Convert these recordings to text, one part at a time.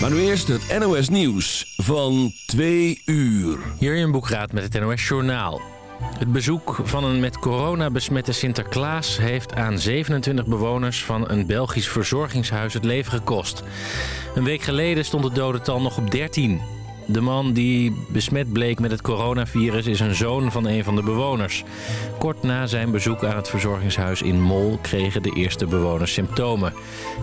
Maar nu eerst het NOS Nieuws van 2 uur. Hier in Boekraad met het NOS Journaal. Het bezoek van een met corona besmette Sinterklaas... heeft aan 27 bewoners van een Belgisch verzorgingshuis het leven gekost. Een week geleden stond het dodental nog op 13. De man die besmet bleek met het coronavirus is een zoon van een van de bewoners. Kort na zijn bezoek aan het verzorgingshuis in Mol kregen de eerste bewoners symptomen.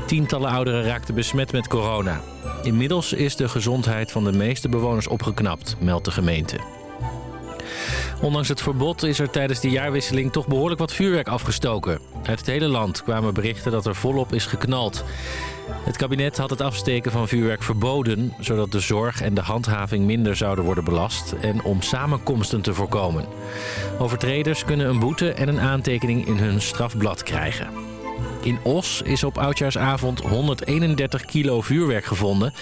Tientallen ouderen raakten besmet met corona. Inmiddels is de gezondheid van de meeste bewoners opgeknapt, meldt de gemeente. Ondanks het verbod is er tijdens de jaarwisseling toch behoorlijk wat vuurwerk afgestoken. Uit het hele land kwamen berichten dat er volop is geknald. Het kabinet had het afsteken van vuurwerk verboden... zodat de zorg en de handhaving minder zouden worden belast... en om samenkomsten te voorkomen. Overtreders kunnen een boete en een aantekening in hun strafblad krijgen. In Os is op oudjaarsavond 131 kilo vuurwerk gevonden.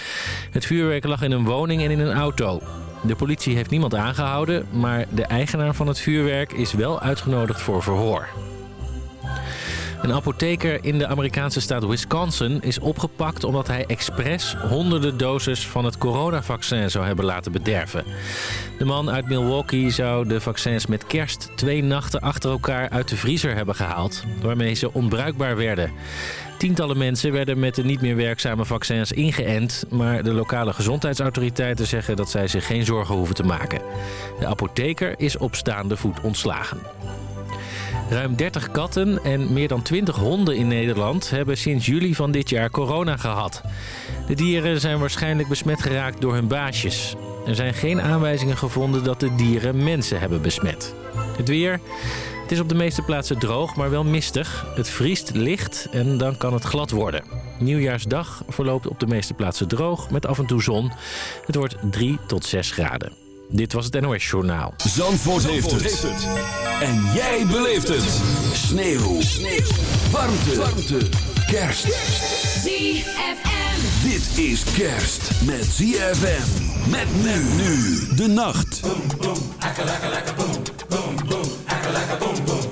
Het vuurwerk lag in een woning en in een auto. De politie heeft niemand aangehouden, maar de eigenaar van het vuurwerk is wel uitgenodigd voor verhoor. Een apotheker in de Amerikaanse staat Wisconsin is opgepakt omdat hij expres honderden doses van het coronavaccin zou hebben laten bederven. De man uit Milwaukee zou de vaccins met kerst twee nachten achter elkaar uit de vriezer hebben gehaald, waarmee ze onbruikbaar werden. Tientallen mensen werden met de niet meer werkzame vaccins ingeënt... maar de lokale gezondheidsautoriteiten zeggen dat zij zich geen zorgen hoeven te maken. De apotheker is op staande voet ontslagen. Ruim 30 katten en meer dan 20 honden in Nederland hebben sinds juli van dit jaar corona gehad. De dieren zijn waarschijnlijk besmet geraakt door hun baasjes. Er zijn geen aanwijzingen gevonden dat de dieren mensen hebben besmet. Het weer... Het is op de meeste plaatsen droog, maar wel mistig. Het vriest licht en dan kan het glad worden. Nieuwjaarsdag verloopt op de meeste plaatsen droog met af en toe zon. Het wordt 3 tot 6 graden. Dit was het NOS Journaal. Zandvoort, heeft, het. En jij beleeft het. Sneeuw. Sneeuw. Warmte. Warmte. Kerst. ZFM. Dit is kerst met ZFM. Met men nu de nacht. boom, boom, akka laka laka boom, boom, boom, akka boom, boom, boom,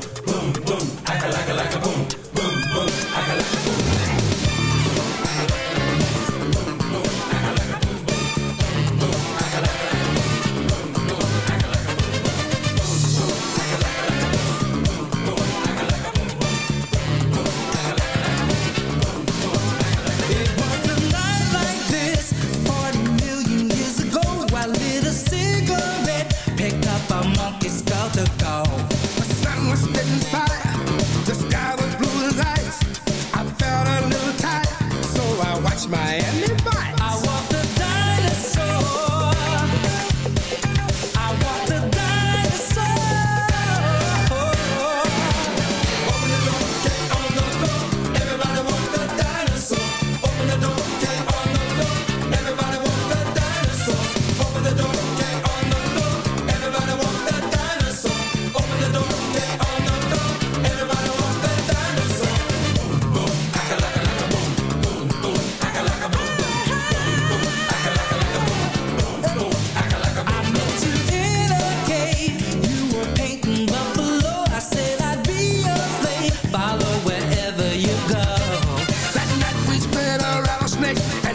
Thanks.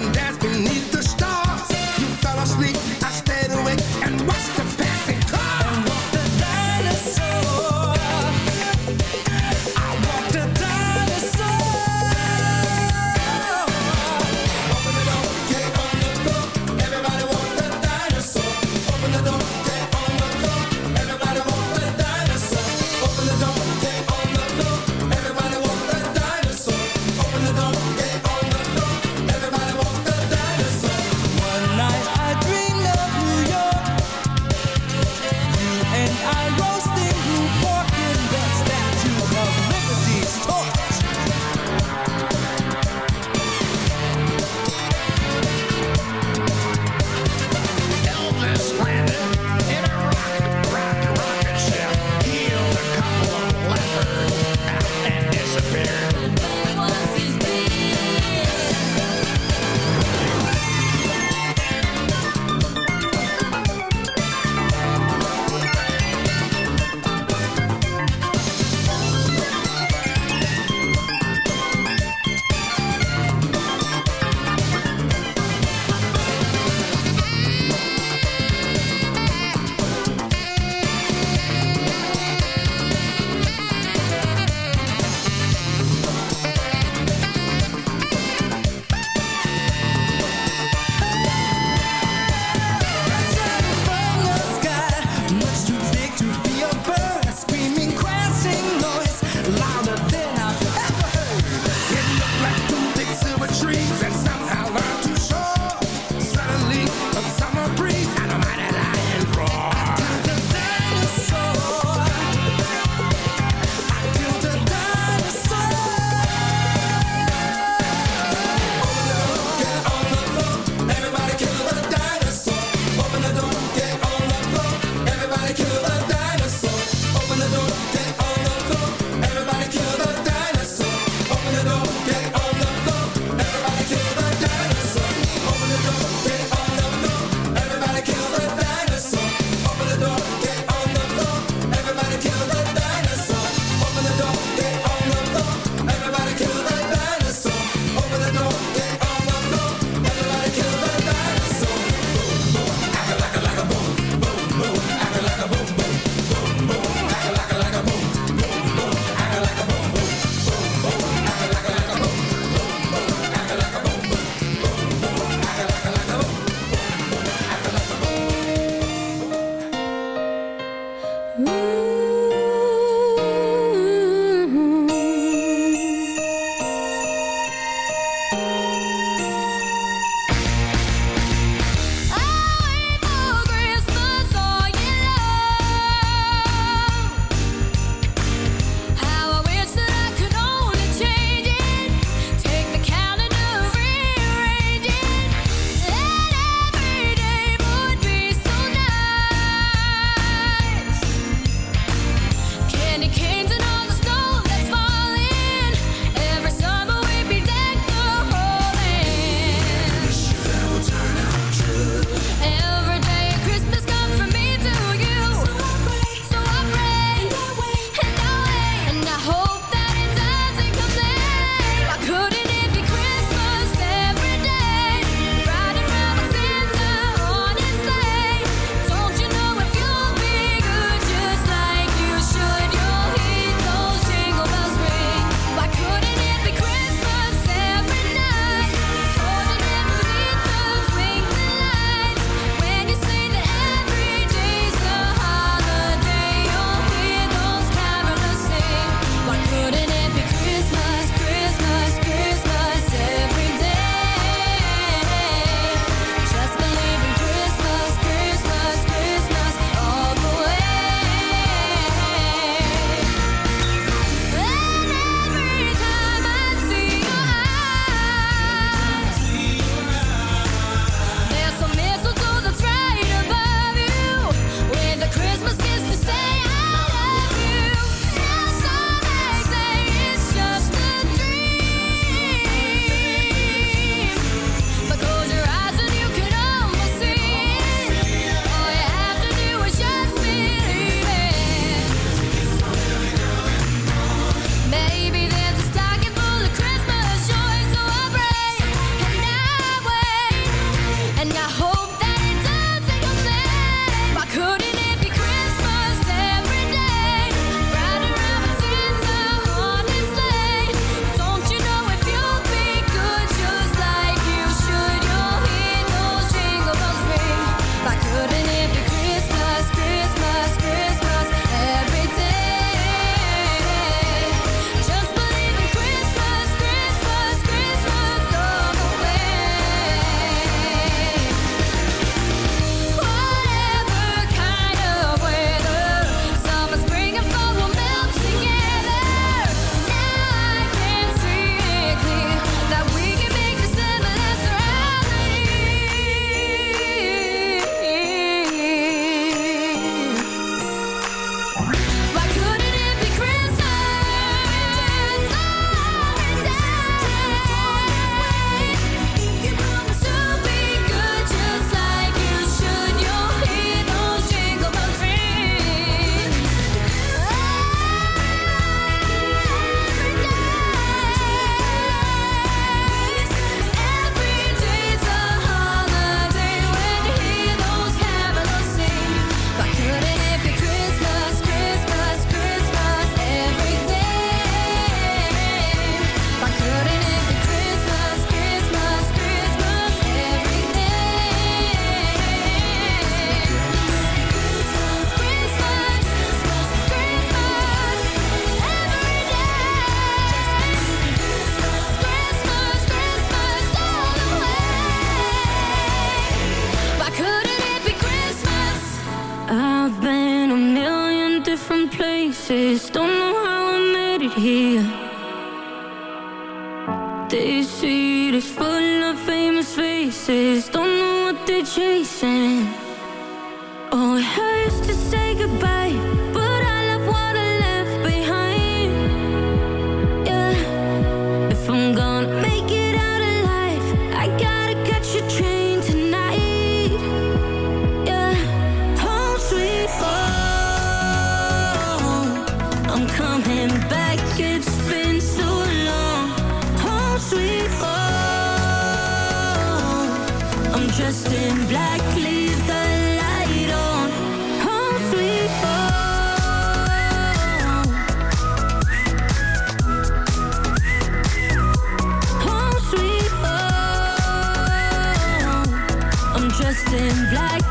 dressed in black, leave the light on. Home sweet home. Oh, home sweet home. I'm dressed in black.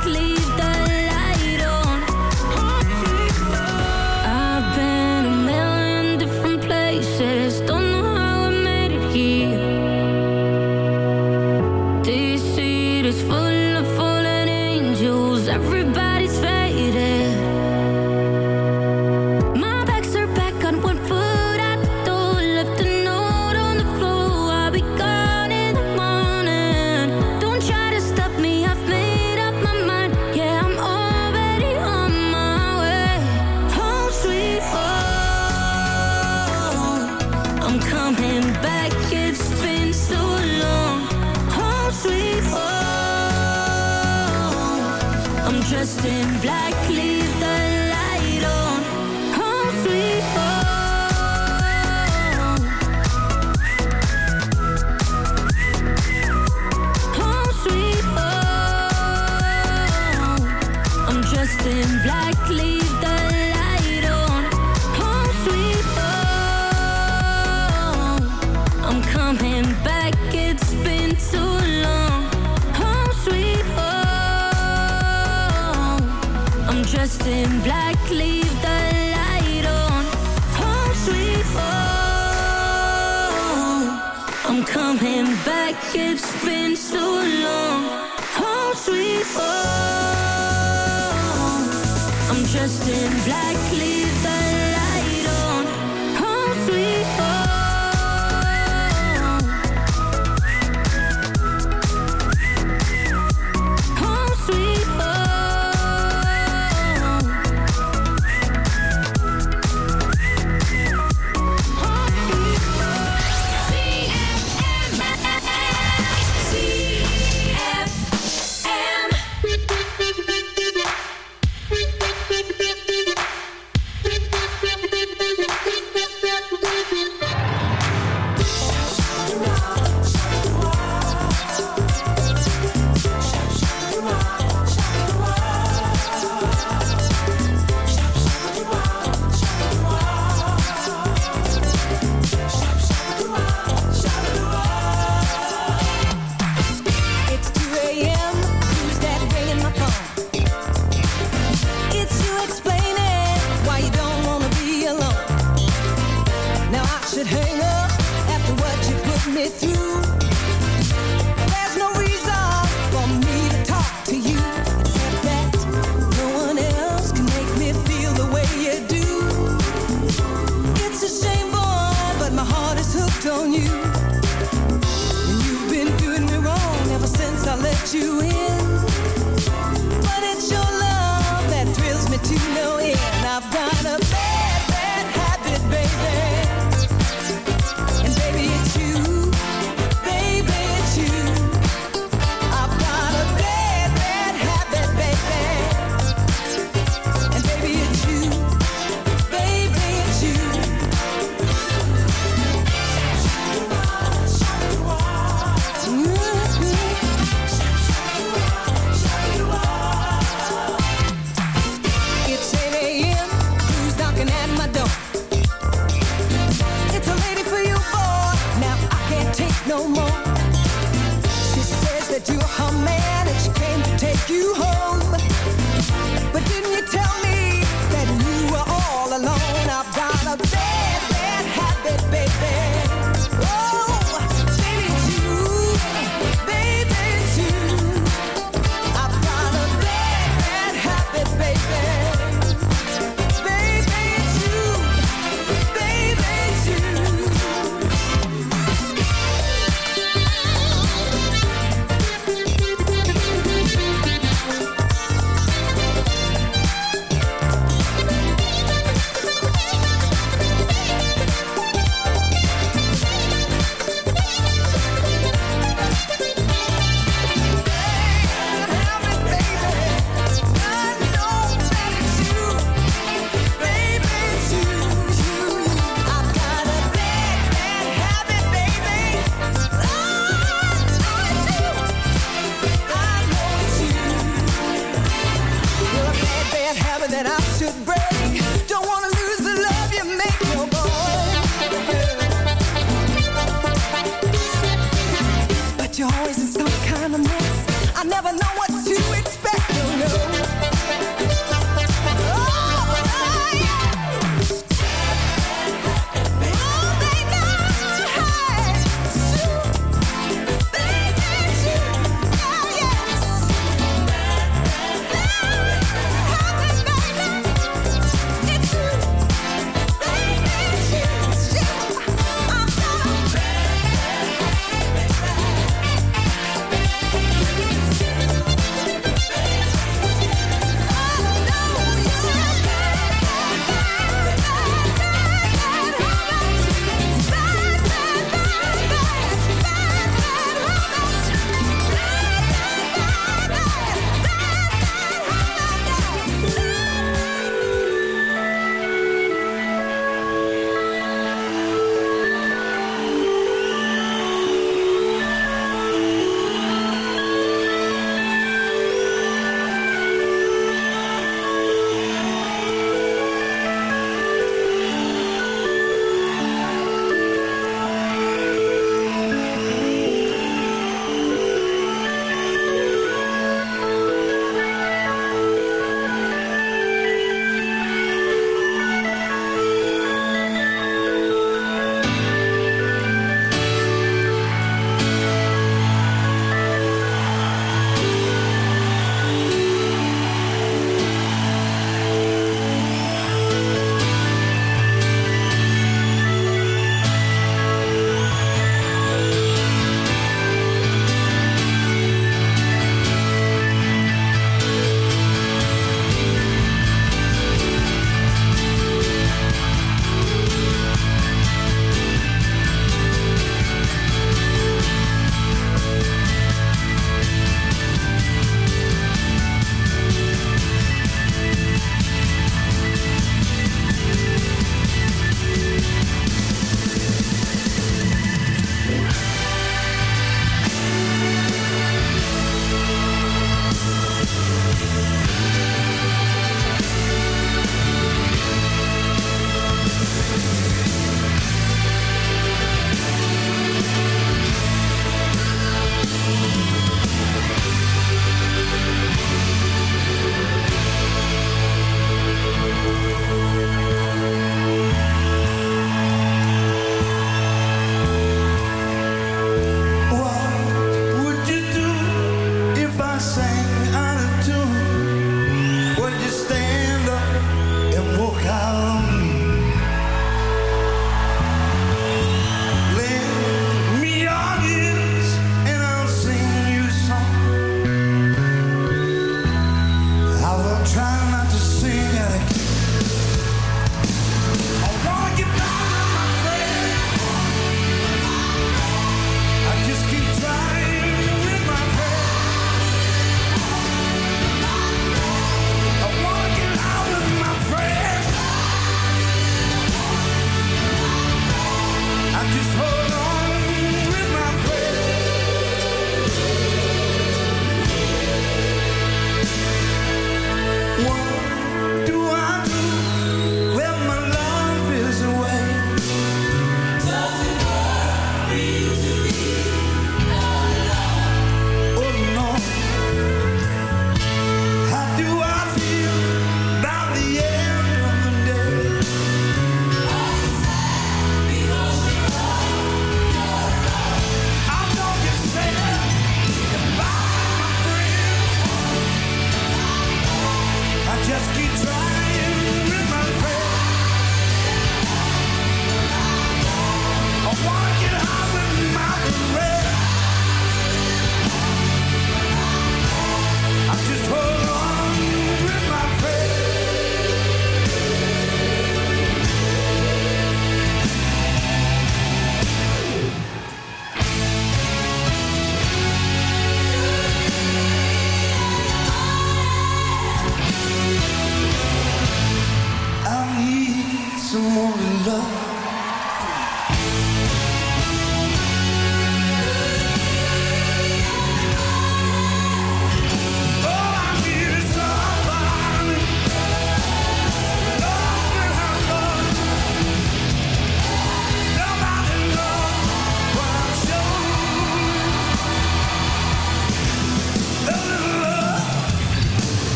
in black.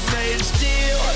be made of steel.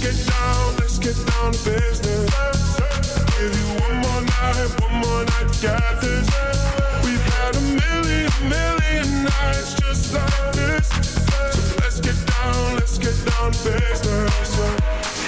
Let's get down, let's get down to business. Give you one more night, one more night to. We've had a million, million nights just like this. So let's get down, let's get down to business.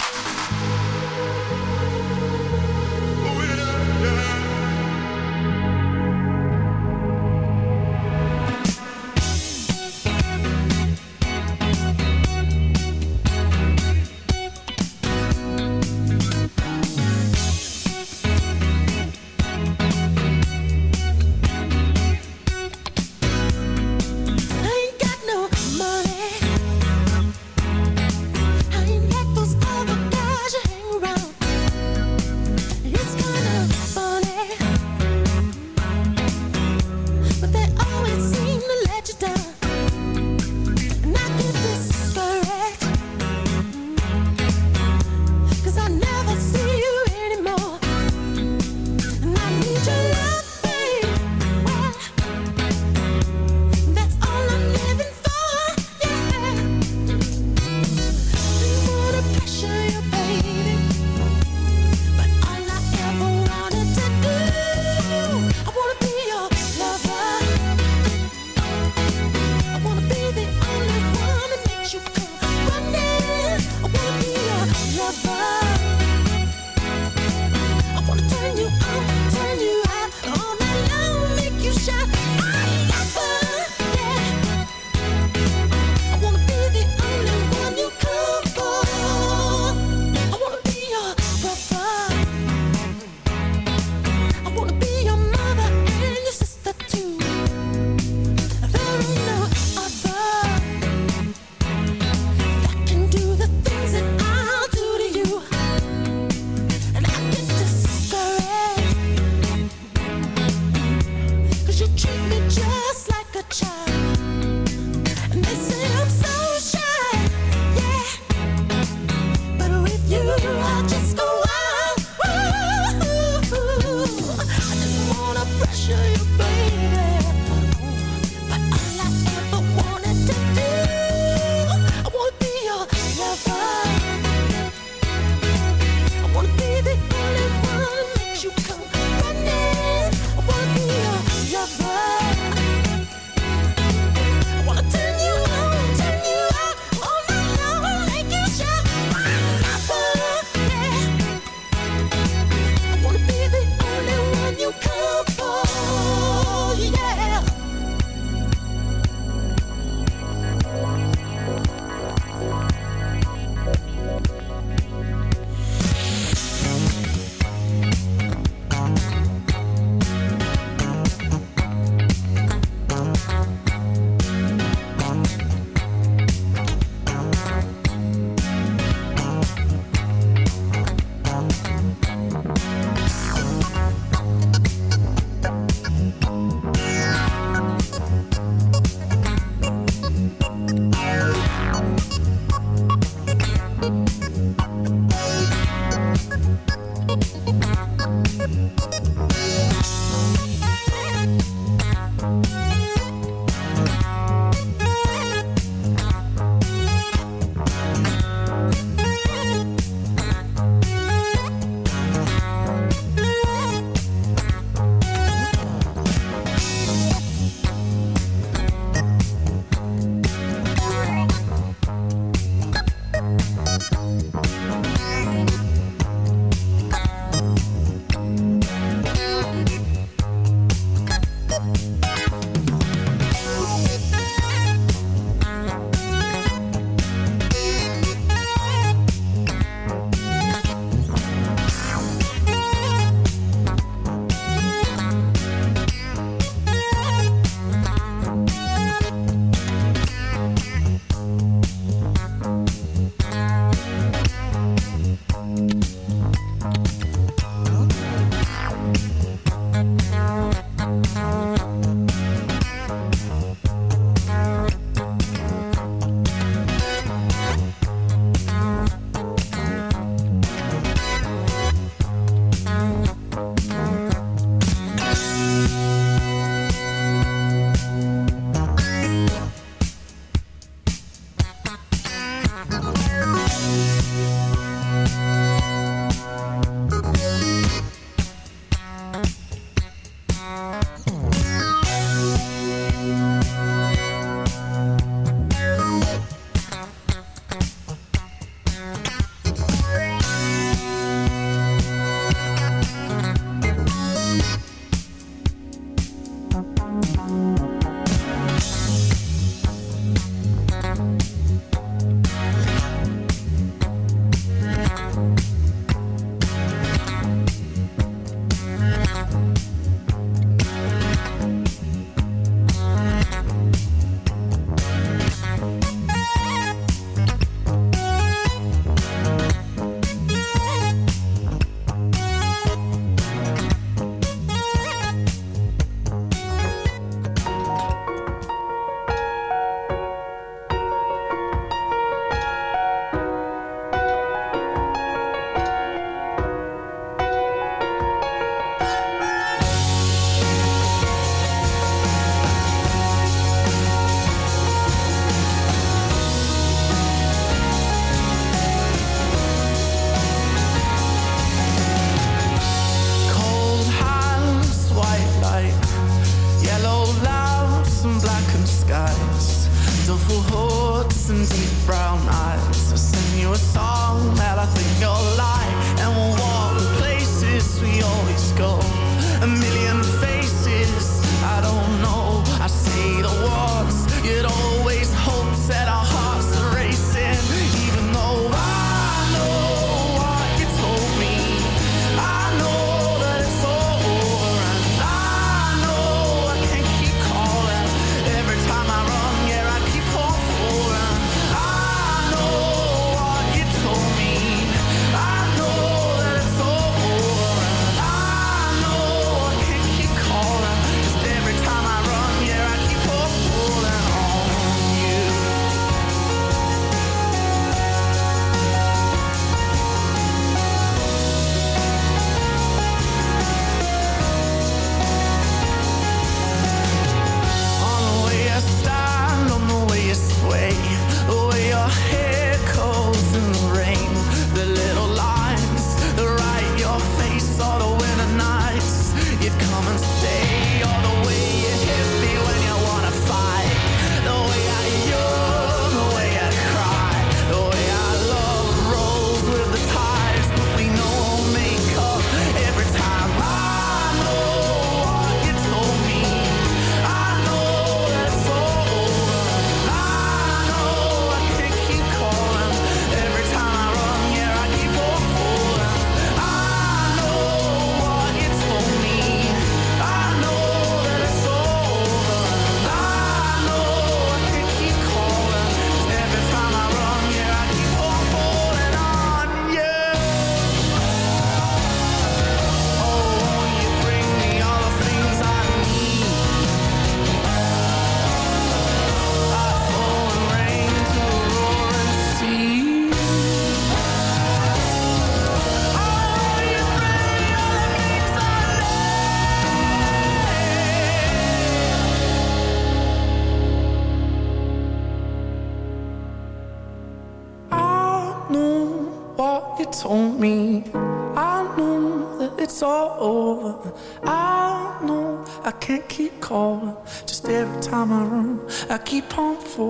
Keep on for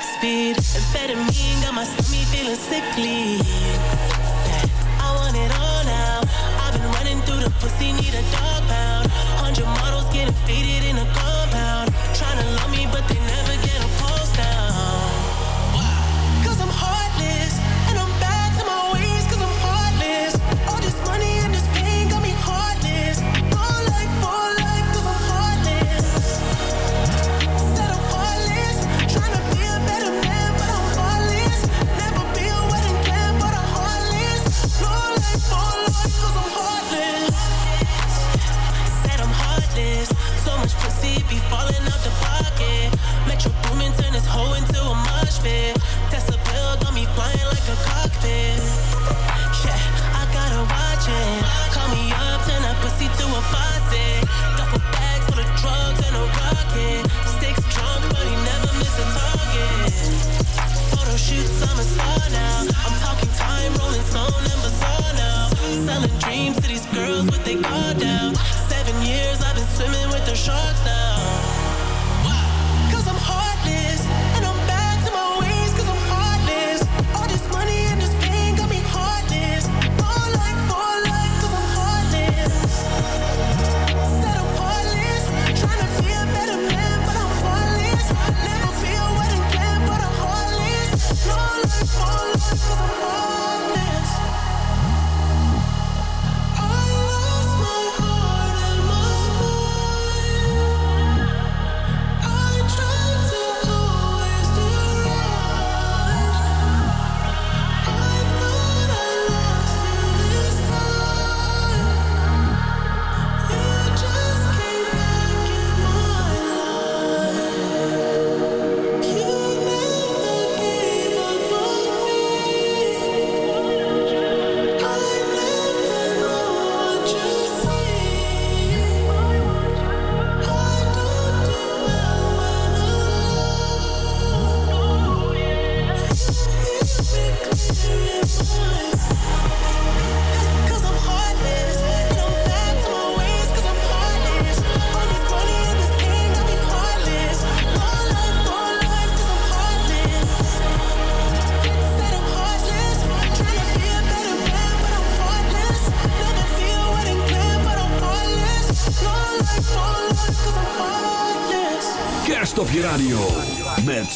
six speed. Amphetamine got my stomach feeling sickly. I want it all now. I've been running through the pussy, need a dog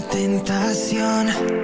tentación.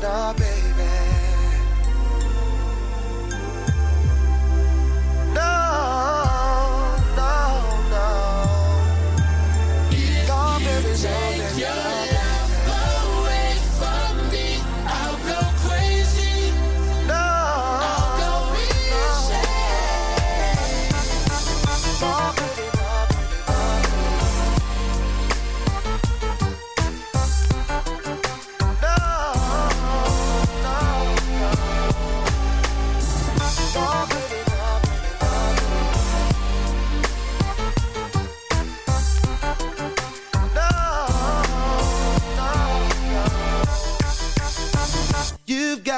da bem.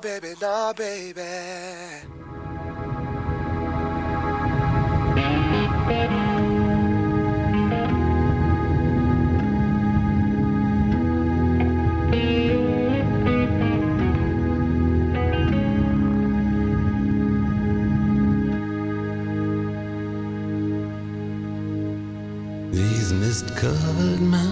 baby, nah, baby. These mist covered mountains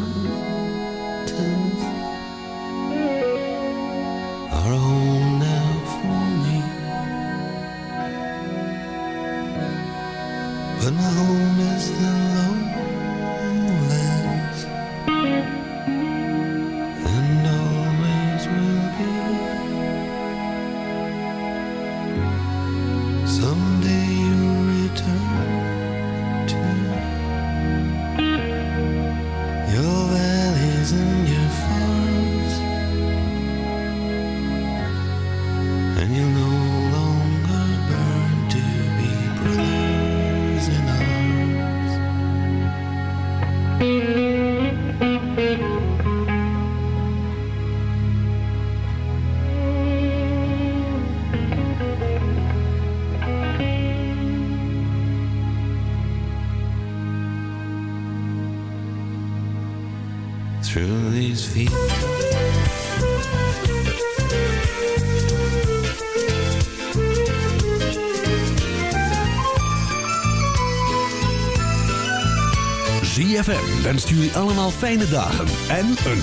feet. ZFM wenst jullie allemaal fijne dagen en een.